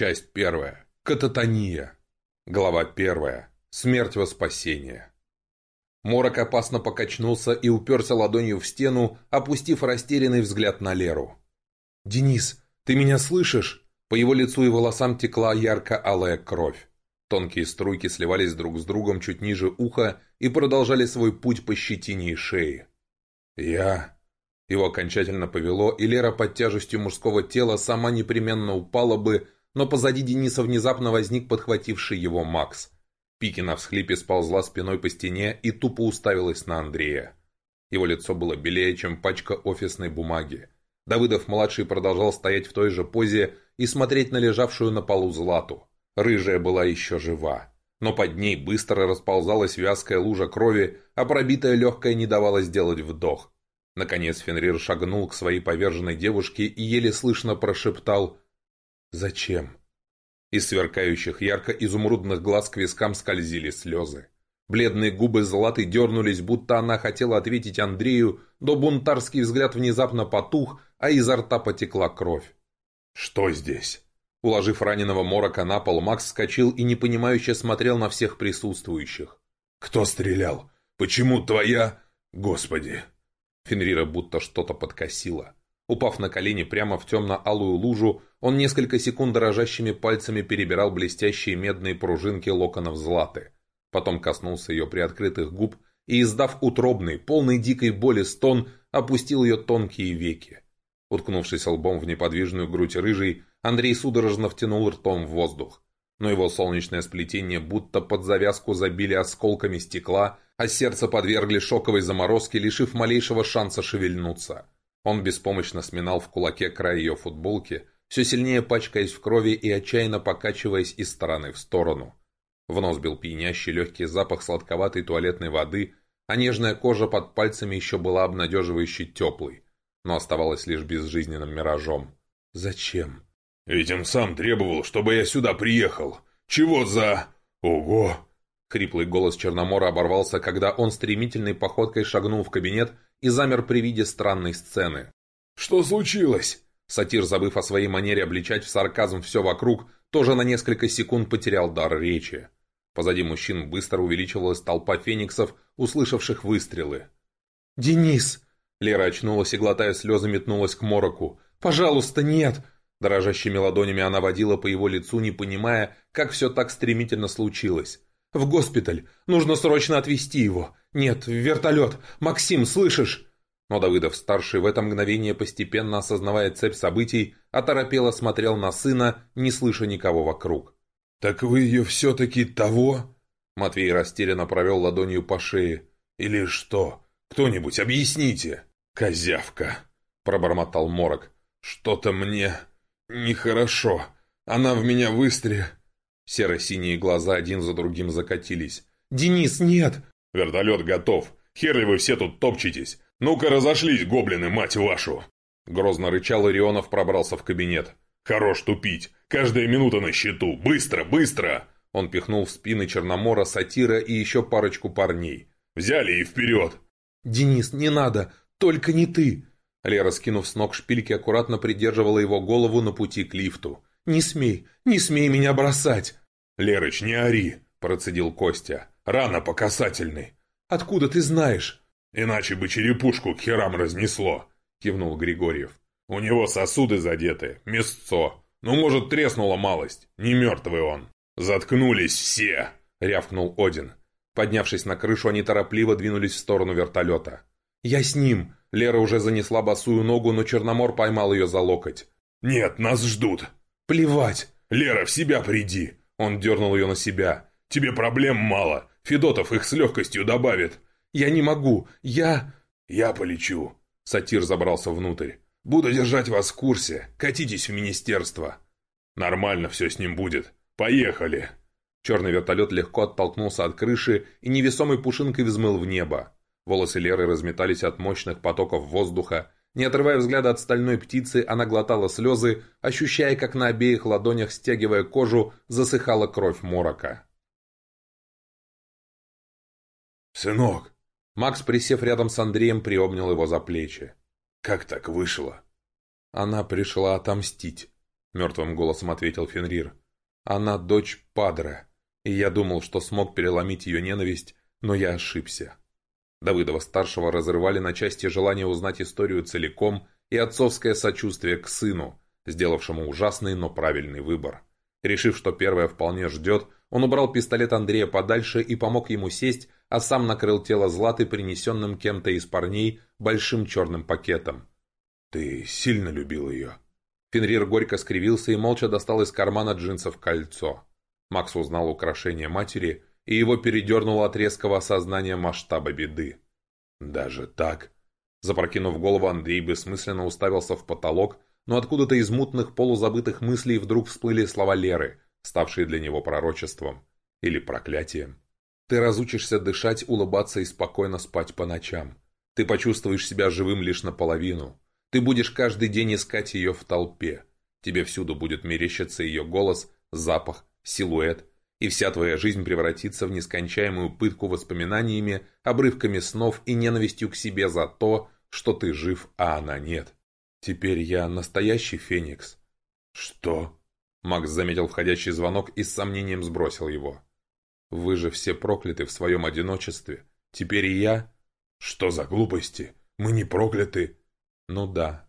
Часть первая. Кататония. Глава первая. Смерть во спасение. Морок опасно покачнулся и уперся ладонью в стену, опустив растерянный взгляд на Леру. «Денис, ты меня слышишь?» По его лицу и волосам текла ярко-алая кровь. Тонкие струйки сливались друг с другом чуть ниже уха и продолжали свой путь по щетине и шее. «Я...» Его окончательно повело, и Лера под тяжестью мужского тела сама непременно упала бы, но позади Дениса внезапно возник подхвативший его Макс. Пикина в всхлипе сползла спиной по стене и тупо уставилась на Андрея. Его лицо было белее, чем пачка офисной бумаги. Давыдов-младший продолжал стоять в той же позе и смотреть на лежавшую на полу Злату. Рыжая была еще жива. Но под ней быстро расползалась вязкая лужа крови, а пробитая легкая не давала сделать вдох. Наконец Фенрир шагнул к своей поверженной девушке и еле слышно прошептал «Зачем?». Из сверкающих ярко-изумрудных глаз к вискам скользили слезы. Бледные губы Златы дернулись, будто она хотела ответить Андрею, но бунтарский взгляд внезапно потух, а изо рта потекла кровь. «Что здесь?» Уложив раненого Морока на пол, Макс вскочил и непонимающе смотрел на всех присутствующих. «Кто стрелял? Почему твоя... Господи!» Фенрира будто что-то подкосило. Упав на колени прямо в темно-алую лужу, он несколько секунд дрожащими пальцами перебирал блестящие медные пружинки локонов Златы. Потом коснулся ее приоткрытых губ и, издав утробный, полный дикой боли стон, опустил ее тонкие веки. Уткнувшись лбом в неподвижную грудь рыжий, Андрей судорожно втянул ртом в воздух. Но его солнечное сплетение будто под завязку забили осколками стекла, а сердце подвергли шоковой заморозке, лишив малейшего шанса шевельнуться. Он беспомощно сминал в кулаке край ее футболки, все сильнее пачкаясь в крови и отчаянно покачиваясь из стороны в сторону. В нос бил пьянящий легкий запах сладковатой туалетной воды, а нежная кожа под пальцами еще была обнадеживающе теплой но оставалось лишь безжизненным миражом. «Зачем?» «Этим сам требовал, чтобы я сюда приехал. Чего за... Ого!» Хриплый голос Черномора оборвался, когда он стремительной походкой шагнул в кабинет и замер при виде странной сцены. «Что случилось?» Сатир, забыв о своей манере обличать в сарказм все вокруг, тоже на несколько секунд потерял дар речи. Позади мужчин быстро увеличивалась толпа фениксов, услышавших выстрелы. «Денис!» Лера очнулась и, глотая слезы, метнулась к Мороку. «Пожалуйста, нет!» Дрожащими ладонями она водила по его лицу, не понимая, как все так стремительно случилось. «В госпиталь! Нужно срочно отвезти его! Нет, вертолет! Максим, слышишь?» Но Давыдов-старший в это мгновение, постепенно осознавая цепь событий, оторопело смотрел на сына, не слыша никого вокруг. «Так вы ее все-таки того?» Матвей растерянно провел ладонью по шее. «Или что? Кто-нибудь объясните!» «Козявка!» — пробормотал Морок. «Что-то мне нехорошо. Она в меня выстрел...» Серо-синие глаза один за другим закатились. «Денис, нет!» «Вертолет готов. Хер ли вы все тут топчетесь? Ну-ка разошлись, гоблины, мать вашу!» Грозно рычал Орионов, пробрался в кабинет. «Хорош тупить! Каждая минута на счету! Быстро, быстро!» Он пихнул в спины Черномора, Сатира и еще парочку парней. «Взяли и вперед!» «Денис, не надо! «Только не ты!» Лера, скинув с ног шпильки, аккуратно придерживала его голову на пути к лифту. «Не смей! Не смей меня бросать!» «Лерыч, не ори!» – процедил Костя. «Рано по касательной!» «Откуда ты знаешь?» «Иначе бы черепушку к херам разнесло!» – кивнул Григорьев. «У него сосуды задеты, мясцо. Ну, может, треснула малость. Не мертвый он!» «Заткнулись все!» – рявкнул Один. Поднявшись на крышу, они торопливо двинулись в сторону вертолета. «Я с ним!» Лера уже занесла босую ногу, но Черномор поймал ее за локоть. «Нет, нас ждут!» «Плевать!» «Лера, в себя приди!» Он дернул ее на себя. «Тебе проблем мало. Федотов их с легкостью добавит». «Я не могу. Я...» «Я полечу». Сатир забрался внутрь. «Буду держать вас в курсе. Катитесь в министерство». «Нормально все с ним будет. Поехали!» Черный вертолет легко оттолкнулся от крыши и невесомой пушинкой взмыл в небо. Волосы Леры разметались от мощных потоков воздуха. Не отрывая взгляда от стальной птицы, она глотала слезы, ощущая, как на обеих ладонях, стягивая кожу, засыхала кровь морока. «Сынок!» Макс, присев рядом с Андреем, приобнял его за плечи. «Как так вышло?» Она пришла отомстить. — мертвым голосом ответил Фенрир. «Она дочь Падре, и я думал, что смог переломить ее ненависть, но я ошибся». Давыдова-старшего разрывали на части желание узнать историю целиком и отцовское сочувствие к сыну, сделавшему ужасный, но правильный выбор. Решив, что первое вполне ждет, он убрал пистолет Андрея подальше и помог ему сесть, а сам накрыл тело Златы принесенным кем-то из парней большим черным пакетом. «Ты сильно любил ее?» Фенрир горько скривился и молча достал из кармана джинсов кольцо. Макс узнал украшение матери, и его передернуло от резкого осознания масштаба беды. «Даже так?» Запрокинув голову, Андрей бессмысленно уставился в потолок, но откуда-то из мутных полузабытых мыслей вдруг всплыли слова Леры, ставшие для него пророчеством. Или проклятием. «Ты разучишься дышать, улыбаться и спокойно спать по ночам. Ты почувствуешь себя живым лишь наполовину. Ты будешь каждый день искать ее в толпе. Тебе всюду будет мерещиться ее голос, запах, силуэт, и вся твоя жизнь превратится в нескончаемую пытку воспоминаниями, обрывками снов и ненавистью к себе за то, что ты жив, а она нет. Теперь я настоящий Феникс. Что? Макс заметил входящий звонок и с сомнением сбросил его. Вы же все прокляты в своем одиночестве. Теперь и я... Что за глупости? Мы не прокляты. Ну да.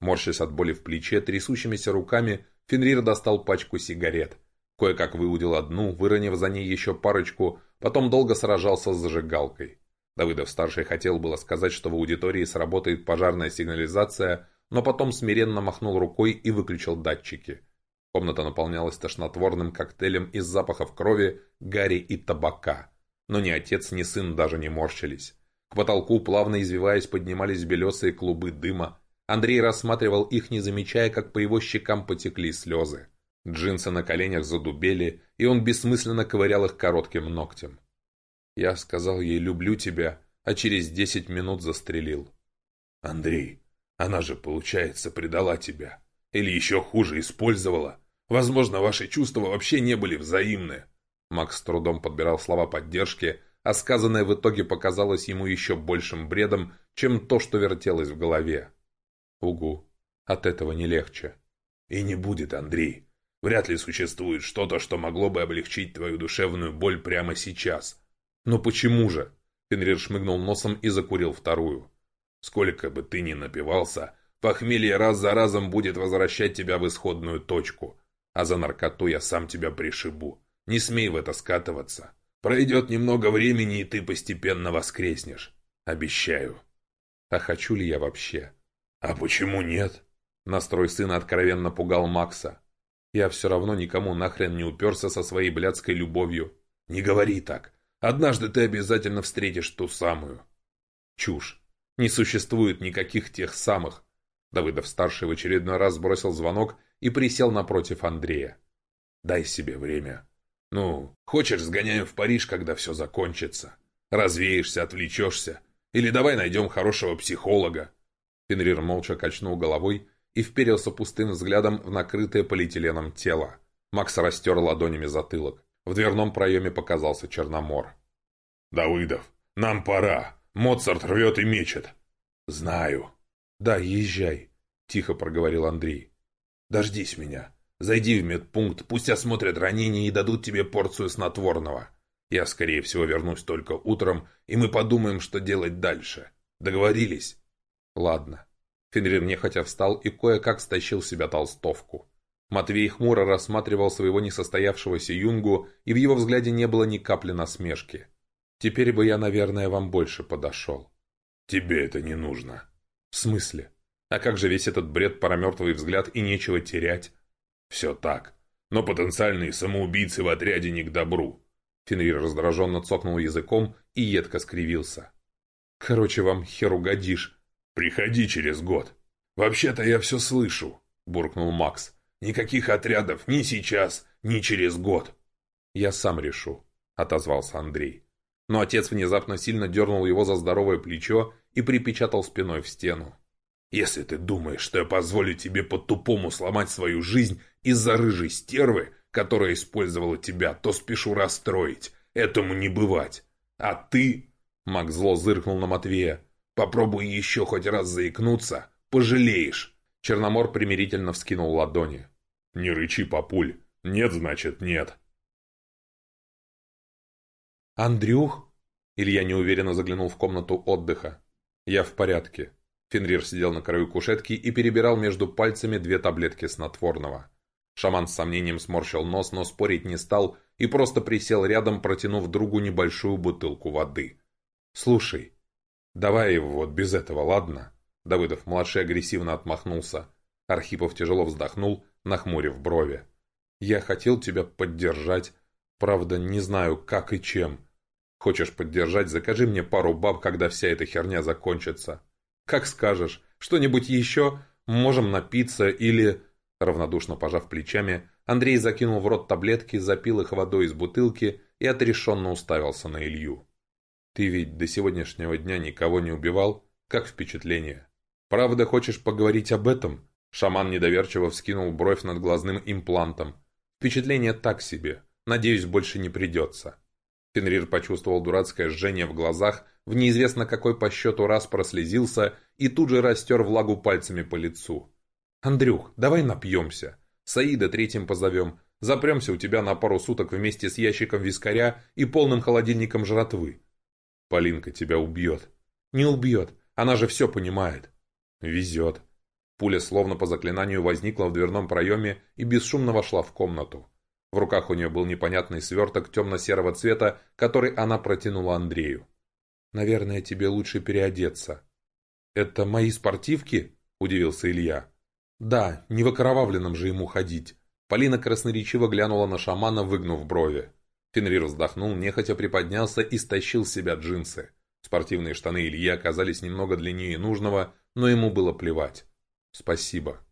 Морщась от боли в плече, трясущимися руками, Фенрир достал пачку сигарет. Кое-как выудил одну, выронив за ней еще парочку, потом долго сражался с зажигалкой. Давыдов-старший хотел было сказать, что в аудитории сработает пожарная сигнализация, но потом смиренно махнул рукой и выключил датчики. Комната наполнялась тошнотворным коктейлем из запахов крови, гари и табака. Но ни отец, ни сын даже не морщились. К потолку, плавно извиваясь, поднимались белесые клубы дыма. Андрей рассматривал их, не замечая, как по его щекам потекли слезы. Джинсы на коленях задубели, и он бессмысленно ковырял их коротким ногтем. Я сказал ей «люблю тебя», а через десять минут застрелил. «Андрей, она же, получается, предала тебя. Или еще хуже, использовала. Возможно, ваши чувства вообще не были взаимны». Макс с трудом подбирал слова поддержки, а сказанное в итоге показалось ему еще большим бредом, чем то, что вертелось в голове. «Угу, от этого не легче». «И не будет, Андрей. Вряд ли существует что-то, что могло бы облегчить твою душевную боль прямо сейчас. Но почему же? Фенрир шмыгнул носом и закурил вторую. Сколько бы ты ни напивался, похмелье раз за разом будет возвращать тебя в исходную точку. А за наркоту я сам тебя пришибу. Не смей в это скатываться. Пройдет немного времени, и ты постепенно воскреснешь. Обещаю. А хочу ли я вообще? А почему нет? Настрой сына откровенно пугал Макса. Я все равно никому нахрен не уперся со своей блядской любовью. Не говори так. Однажды ты обязательно встретишь ту самую. Чушь. Не существует никаких тех самых. Давыдов-старший в очередной раз бросил звонок и присел напротив Андрея. Дай себе время. Ну, хочешь, сгоняем в Париж, когда все закончится. Развеешься, отвлечешься. Или давай найдем хорошего психолога. Фенрир молча качнул головой и вперился пустым взглядом в накрытое полиэтиленом тело. Макс растер ладонями затылок. В дверном проеме показался Черномор. «Давыдов, нам пора. Моцарт рвет и мечет». «Знаю». «Да, езжай», — тихо проговорил Андрей. «Дождись меня. Зайди в медпункт, пусть осмотрят ранение и дадут тебе порцию снотворного. Я, скорее всего, вернусь только утром, и мы подумаем, что делать дальше. Договорились?» «Ладно». Фенрир нехотя встал и кое-как стащил себя толстовку. Матвей хмуро рассматривал своего несостоявшегося юнгу, и в его взгляде не было ни капли насмешки. «Теперь бы я, наверное, вам больше подошел». «Тебе это не нужно». «В смысле? А как же весь этот бред про мертвый взгляд и нечего терять?» «Все так. Но потенциальные самоубийцы в отряде не к добру». Фенрир раздраженно цокнул языком и едко скривился. «Короче, вам хер угодишь. «Приходи через год». «Вообще-то я все слышу», — буркнул Макс. «Никаких отрядов ни сейчас, ни через год». «Я сам решу», — отозвался Андрей. Но отец внезапно сильно дернул его за здоровое плечо и припечатал спиной в стену. «Если ты думаешь, что я позволю тебе по-тупому сломать свою жизнь из-за рыжей стервы, которая использовала тебя, то спешу расстроить. Этому не бывать. А ты...» Макс зло зыркнул на Матвея. Попробуй еще хоть раз заикнуться, пожалеешь. Черномор примирительно вскинул ладони. «Не рычи, папуль. Нет, значит, нет». «Андрюх?» Илья неуверенно заглянул в комнату отдыха. «Я в порядке». Фенрир сидел на краю кушетки и перебирал между пальцами две таблетки снотворного. Шаман с сомнением сморщил нос, но спорить не стал и просто присел рядом, протянув другу небольшую бутылку воды. «Слушай, давай его вот без этого, ладно?» Давыдов-младший агрессивно отмахнулся. Архипов тяжело вздохнул, нахмурив брови. «Я хотел тебя поддержать. Правда, не знаю, как и чем. Хочешь поддержать, закажи мне пару баб, когда вся эта херня закончится. Как скажешь. Что-нибудь еще? Можем напиться или...» Равнодушно пожав плечами, Андрей закинул в рот таблетки, запил их водой из бутылки и отрешенно уставился на Илью. «Ты ведь до сегодняшнего дня никого не убивал? Как впечатление?» «Правда, хочешь поговорить об этом?» Шаман недоверчиво вскинул бровь над глазным имплантом. «Впечатление так себе. Надеюсь, больше не придется». Фенрир почувствовал дурацкое жжение в глазах, в неизвестно какой по счету раз прослезился и тут же растер влагу пальцами по лицу. «Андрюх, давай напьемся. Саида третьим позовем. Запремся у тебя на пару суток вместе с ящиком вискаря и полным холодильником жратвы». «Полинка тебя убьет». «Не убьет. Она же все понимает». «Везет». Пуля словно по заклинанию возникла в дверном проеме и бесшумно вошла в комнату. В руках у нее был непонятный сверток темно-серого цвета, который она протянула Андрею. «Наверное, тебе лучше переодеться». «Это мои спортивки?» – удивился Илья. «Да, не в окровавленном же ему ходить». Полина красноречиво глянула на шамана, выгнув брови. Фенрир вздохнул, нехотя приподнялся и стащил с себя джинсы. Спортивные штаны Ильи оказались немного длиннее нужного, но ему было плевать. «Спасибо».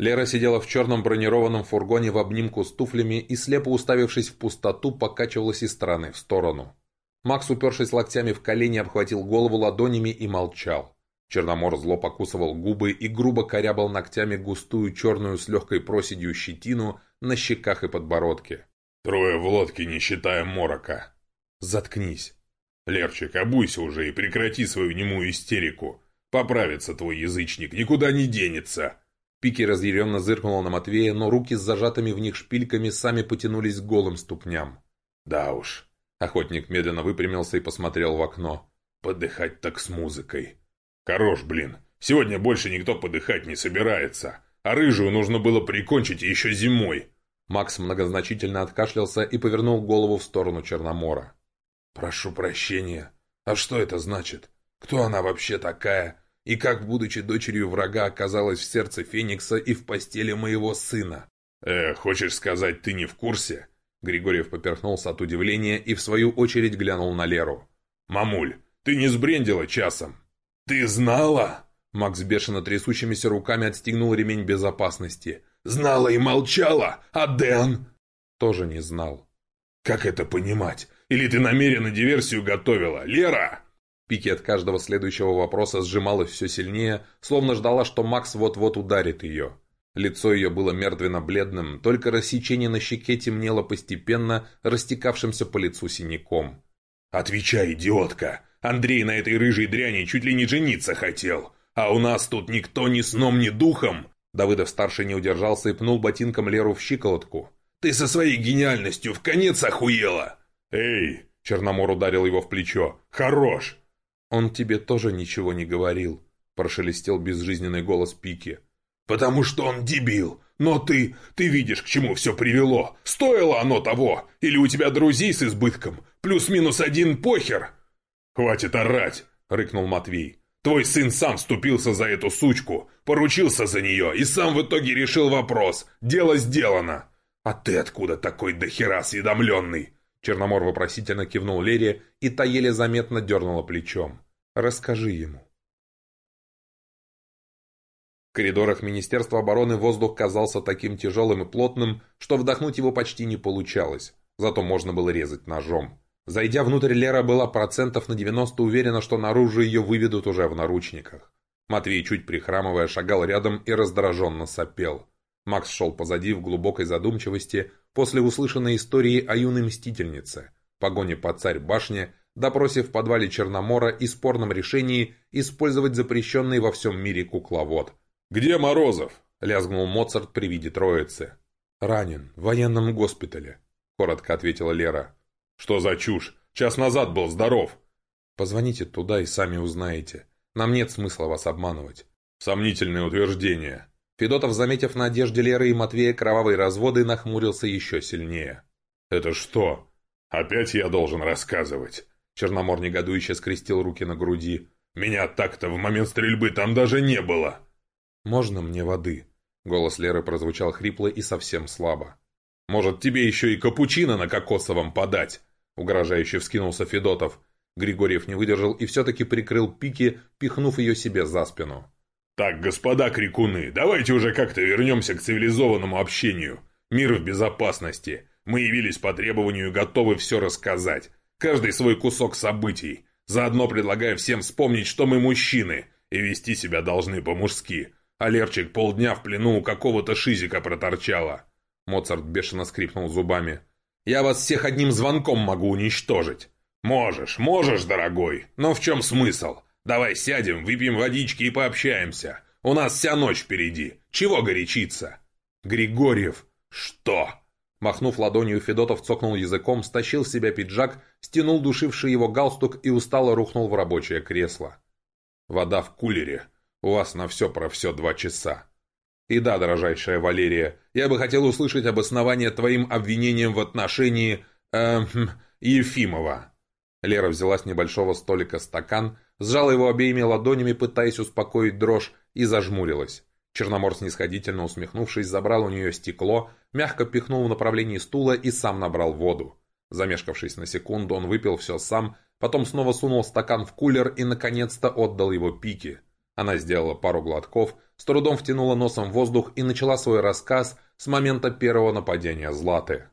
Лера сидела в черном бронированном фургоне в обнимку с туфлями и, слепо уставившись в пустоту, покачивалась из стороны в сторону. Макс, упершись локтями в колени, обхватил голову ладонями и молчал. Черномор зло покусывал губы и грубо корябал ногтями густую черную с легкой проседью щетину на щеках и подбородке. «Трое в лодке, не считая морока». «Заткнись». «Лерчик, обуйся уже и прекрати свою немую истерику. Поправится твой язычник, никуда не денется». Пики разъяренно зыркнула на Матвея, но руки с зажатыми в них шпильками сами потянулись к голым ступням. «Да уж». Охотник медленно выпрямился и посмотрел в окно. «Подыхать так с музыкой». «Хорош, блин. Сегодня больше никто подыхать не собирается. А рыжую нужно было прикончить еще зимой». Макс многозначительно откашлялся и повернул голову в сторону Черномора. «Прошу прощения. А что это значит? Кто она вообще такая? И как, будучи дочерью врага, оказалась в сердце Феникса и в постели моего сына?» «Э, хочешь сказать, ты не в курсе?» Григорьев поперхнулся от удивления и в свою очередь глянул на Леру. «Мамуль, ты не сбрендила часом?» «Ты знала?» Макс бешено трясущимися руками отстегнул ремень безопасности. «Знала и молчала, а Дэн?» «Тоже не знал». «Как это понимать? Или ты намеренно диверсию готовила, Лера?» Пики от каждого следующего вопроса сжималась все сильнее, словно ждала, что Макс вот-вот ударит ее. Лицо ее было мертвенно-бледным, только рассечение на щеке темнело постепенно, растекавшимся по лицу синяком. «Отвечай, идиотка! Андрей на этой рыжей дряни чуть ли не жениться хотел. А у нас тут никто ни сном, ни духом!» Давыдов-старший не удержался и пнул ботинком Леру в щиколотку. «Ты со своей гениальностью в конец охуела!» «Эй!» — Черномор ударил его в плечо. «Хорош!» «Он тебе тоже ничего не говорил», — прошелестел безжизненный голос Пики. «Потому что он дебил! Но ты... ты видишь, к чему все привело! Стоило оно того! Или у тебя друзей с избытком? Плюс-минус один похер!» «Хватит орать!» — рыкнул Матвей. «Твой сын сам вступился за эту сучку, поручился за нее и сам в итоге решил вопрос. Дело сделано!» «А ты откуда такой дохера осведомленный?» Черномор вопросительно кивнул Лере, и та еле заметно дернула плечом. «Расскажи ему». В коридорах Министерства обороны воздух казался таким тяжелым и плотным, что вдохнуть его почти не получалось, зато можно было резать ножом. Зайдя внутрь, Лера была процентов на 90 уверена, что наружу ее выведут уже в наручниках. Матвей, чуть прихрамывая, шагал рядом и раздраженно сопел. Макс шел позади в глубокой задумчивости после услышанной истории о юной мстительнице, погоне по царь-башне, допросе в подвале Черномора и спорном решении использовать запрещенный во всем мире кукловод. «Где Морозов?» — лязгнул Моцарт при виде троицы. «Ранен, в военном госпитале», — коротко ответила Лера. «Что за чушь? Час назад был здоров». «Позвоните туда и сами узнаете. Нам нет смысла вас обманывать». «Сомнительное утверждение». Федотов, заметив на одежде Леры и Матвея кровавые разводы, нахмурился еще сильнее. «Это что? Опять я должен рассказывать?» Черномор негодующе скрестил руки на груди. «Меня так-то в момент стрельбы там даже не было!» «Можно мне воды?» Голос Леры прозвучал хрипло и совсем слабо. «Может, тебе еще и капучино на кокосовом подать?» Угрожающе вскинулся Федотов. Григорьев не выдержал и все-таки прикрыл пики, пихнув ее себе за спину. «Так, господа крикуны, давайте уже как-то вернемся к цивилизованному общению. Мир в безопасности. Мы явились по требованию и готовы все рассказать. Каждый свой кусок событий. Заодно предлагаю всем вспомнить, что мы мужчины, и вести себя должны по-мужски. А полдня в плену у какого-то шизика проторчала». Моцарт бешено скрипнул зубами. «Я вас всех одним звонком могу уничтожить». «Можешь, можешь, дорогой. Но в чем смысл? Давай сядем, выпьем водички и пообщаемся. У нас вся ночь впереди. Чего горячиться?» «Григорьев!» «Что?» Махнув ладонью, Федотов цокнул языком, стащил с себя пиджак, стянул душивший его галстук и устало рухнул в рабочее кресло. «Вода в кулере. У вас на все про все два часа». «И да, дорожайшая Валерия, я бы хотел услышать обоснование твоим обвинениям в отношении... Эм... Ефимова». Лера взяла с небольшого столика стакан, сжала его обеими ладонями, пытаясь успокоить дрожь, и зажмурилась. Черномор, снисходительно усмехнувшись, забрал у нее стекло, мягко пихнул в направлении стула и сам набрал воду. Замешкавшись на секунду, он выпил все сам, потом снова сунул стакан в кулер и, наконец-то, отдал его Пике. Она сделала пару глотков, с трудом втянула носом воздух и начала свой рассказ с момента первого нападения Златы.